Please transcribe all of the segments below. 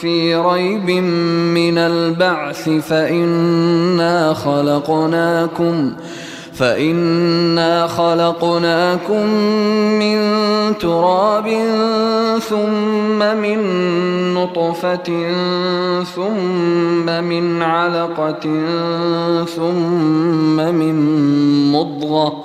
في ريب من البعث فإنا خلقناكم فإنا خلقناكم من تراب ثم من نطفة ثم من علقة ثم من مضغة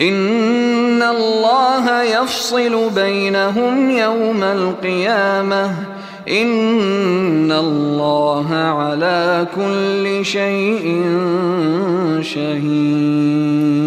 إن الله يفصل بينهم يوم القيامة إن الله على كل شيء شهيد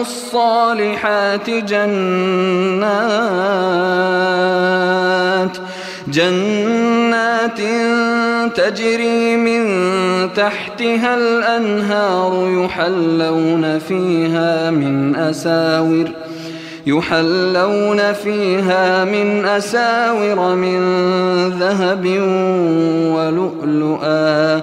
الصالحات جنات جنات تجري من تحتها الأنهار يحلون فيها من أساور يحلون فيها من أساور من ذهب ولؤلؤا.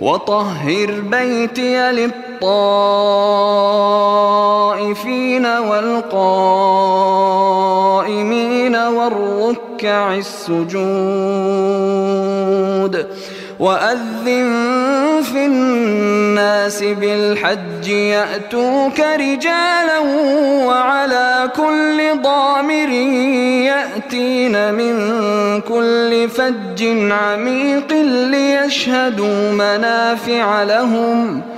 وطهر بيتي للطائفين والقائمين والركع السجود وأذن في الناس بالحج يأتوك رجالا وعلى كل ضامر يأتين من كل فج عميق ليشهدوا منافع لهم ۖ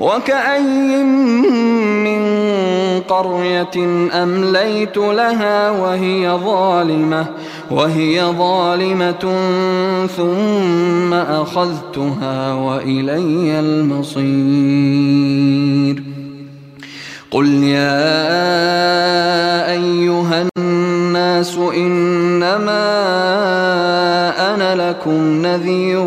وكأي من قرية أمليت لها وهي ظالمة وهي ظالمة ثم أخذتها وإلي المصير قل يا أيها الناس إنما أنا لكم نذير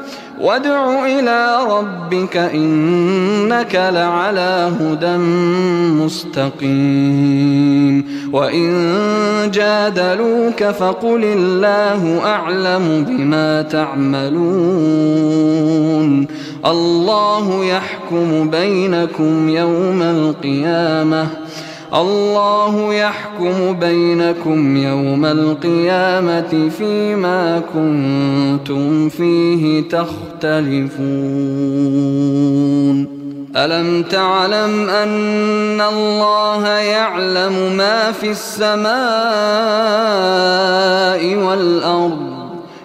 وادع إلى ربك إنك لعلى هدى مستقيم. وإن جادلوك فقل الله أعلم بما تعملون. الله يحكم بينكم يوم القيامة. الله يحكم بينكم يوم القيامة فيما كنتم فيه تختلفون. ألم تعلم أن الله يعلم ما في السماء والأرض؟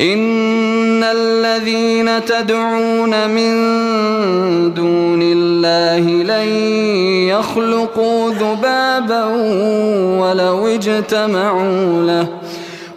إن الذين تدعون من دون الله لن يخلقوا ذبابا ولو اجتمعوا له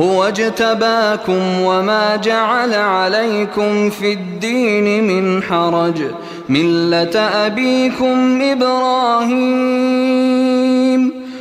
هو اجتباكم وما جعل عليكم في الدين من حرج. ملة أبيكم إبراهيم.